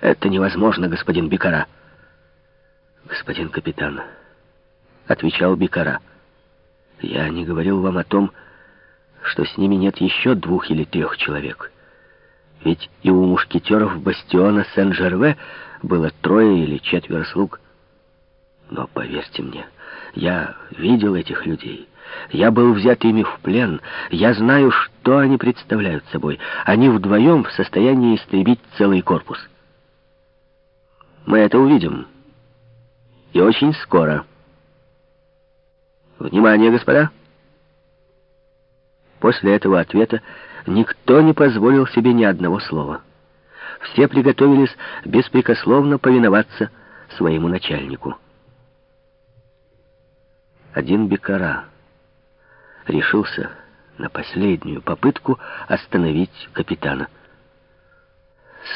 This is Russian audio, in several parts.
Это невозможно, господин Бикара. Господин капитан, отвечал Бикара, я не говорил вам о том, что с ними нет еще двух или трех человек. Ведь и у мушкетеров бастиона Сен-Жерве было трое или четверо слуг. Но поверьте мне, я видел этих людей. Я был взят ими в плен. Я знаю, что они представляют собой. Они вдвоем в состоянии истребить целый корпус. Мы это увидим. И очень скоро. Внимание, господа! После этого ответа никто не позволил себе ни одного слова. Все приготовились беспрекословно повиноваться своему начальнику. Один бекара решился на последнюю попытку остановить капитана.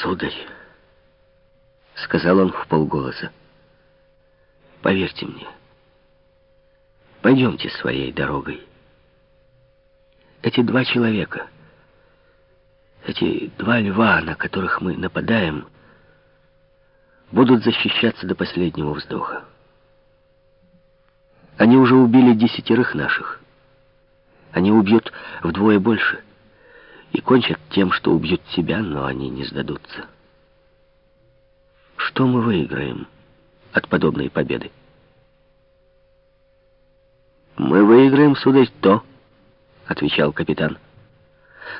«Сударь», — сказал он в полголоса, — «поверьте мне, пойдемте своей дорогой. Эти два человека, эти два льва, на которых мы нападаем, будут защищаться до последнего вздоха. Они уже убили десятерых наших. Они убьют вдвое больше и кончат тем, что убьют себя, но они не сдадутся. Что мы выиграем от подобной победы? «Мы выиграем, сударь, то», — отвечал капитан,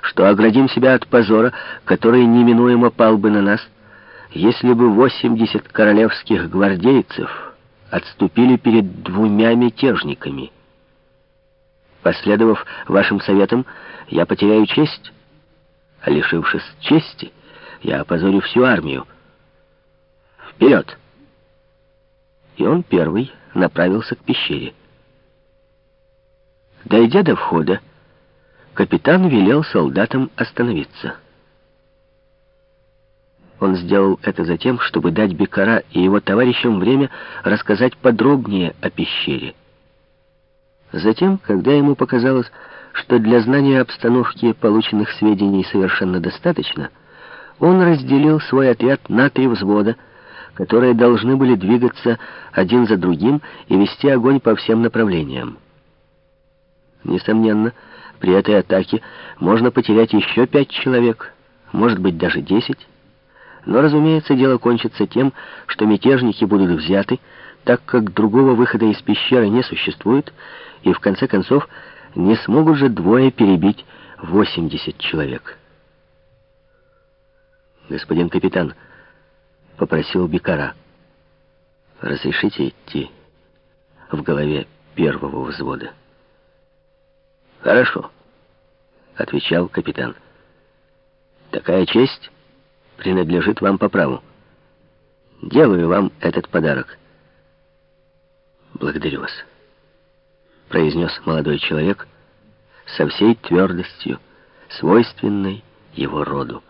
«что оградим себя от позора, который неминуемо пал бы на нас, если бы 80 королевских гвардейцев отступили перед двумя мятежниками. Последовав вашим советам, я потеряю честь, а лишившись чести, я опозорю всю армию. Вперед! И он первый направился к пещере. Дойдя до входа, капитан велел солдатам остановиться. Он сделал это за тем, чтобы дать Бекара и его товарищам время рассказать подробнее о пещере. Затем, когда ему показалось, что для знания обстановки полученных сведений совершенно достаточно, он разделил свой отряд на три взвода, которые должны были двигаться один за другим и вести огонь по всем направлениям. Несомненно, при этой атаке можно потерять еще пять человек, может быть даже десять. Но, разумеется, дело кончится тем, что мятежники будут взяты, так как другого выхода из пещеры не существует, и в конце концов не смогут же двое перебить 80 человек. «Господин капитан», — попросил Бекара, — «разрешите идти в голове первого взвода?» «Хорошо», — отвечал капитан. «Такая честь...» принадлежит вам по праву. Делаю вам этот подарок. Благодарю вас, произнес молодой человек со всей твердостью, свойственной его роду.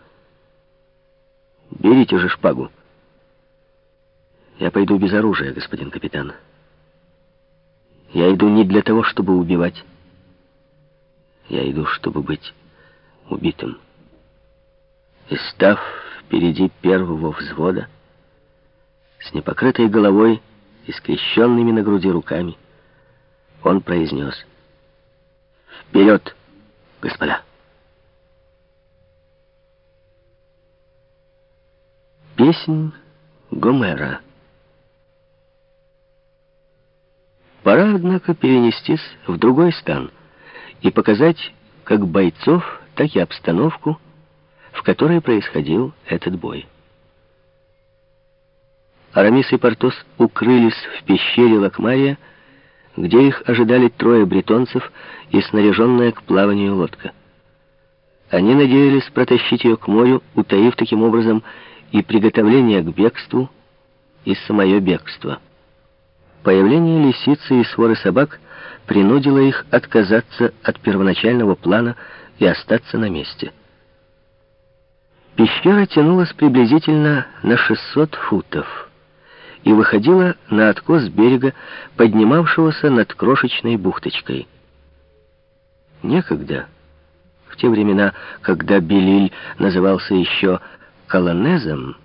Берите же шпагу. Я пойду без оружия, господин капитан. Я иду не для того, чтобы убивать. Я иду, чтобы быть убитым. И став впереди первого взвода, с непокрытой головой и скрещенными на груди руками, он произнес «Вперед, господа!» Песнь Гомера Пора, однако, перенестись в другой стан и показать как бойцов, так и обстановку, в которой происходил этот бой. Арамис и Портос укрылись в пещере Лакмария, где их ожидали трое бретонцев и снаряженная к плаванию лодка. Они надеялись протащить ее к морю, утаив таким образом и приготовление к бегству, и самое бегство. Появление лисицы и своры собак принудило их отказаться от первоначального плана и остаться на месте. Пещера тянулась приблизительно на 600 футов и выходила на откос берега, поднимавшегося над крошечной бухточкой. Некогда, в те времена, когда Белиль назывался еще Колонезом,